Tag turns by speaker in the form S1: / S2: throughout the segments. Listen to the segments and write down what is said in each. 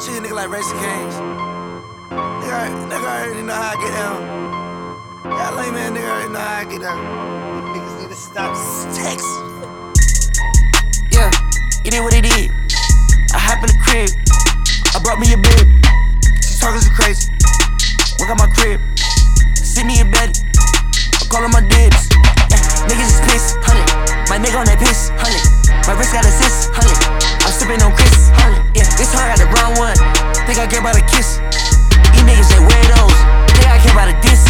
S1: Shit, nigga like Racing Kings. Nigga, nigga already know how I get down. Yeah, lame man, nigga already know how I get down. Niggas need to stop text.
S2: Yeah, it did what it did. I hop in the crib. I brought me a bib.
S1: She talking so crazy.
S2: Work out my crib. See me in bed. I'm calling my dibs. Yeah, niggas is pissed. Honey. My nigga on that piss. Honey. My wrist got assist. Honey. I'm sipping on Chris. Yeah, this hard got the brown one. Think I care about a kiss. These niggas ain't weirdos. Think I care about a diss.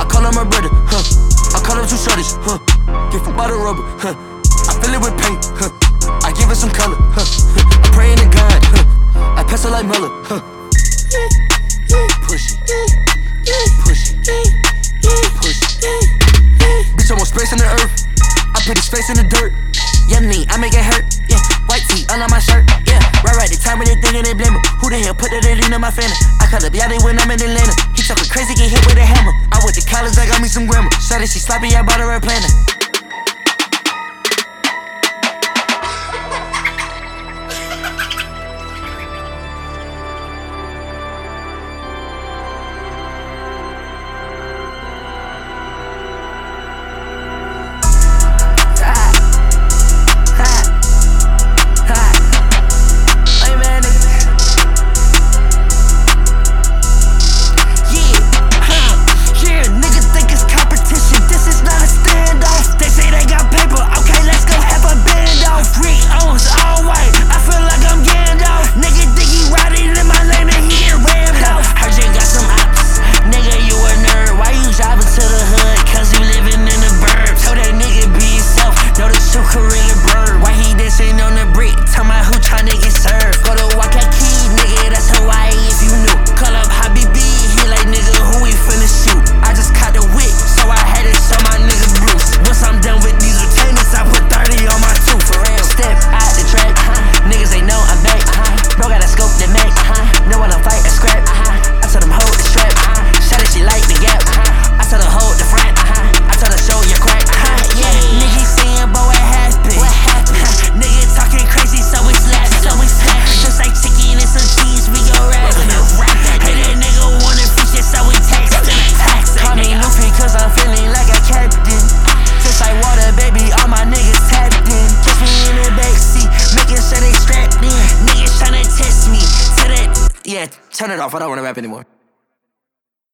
S2: I call him my brother. Huh. I call him two shorties. Huh. Get from bottle rubber. Huh. I fill it with paint. Huh. I give it some color. Huh. I pray in the God. Huh. I pass it like Muller. Huh. Push it. Push it. Me, I make it hurt. Yeah, white tee under my shirt. Yeah, right, right. The time when they thinking they blame me. Who the hell put that in my family? I call up Yachty when I'm in Atlanta. He talking crazy, get hit with a hammer. I went to college, I got me some grammar. Shawty, she sloppy, I bought her a planner. Yeah, turn it off. I don't wanna rap anymore.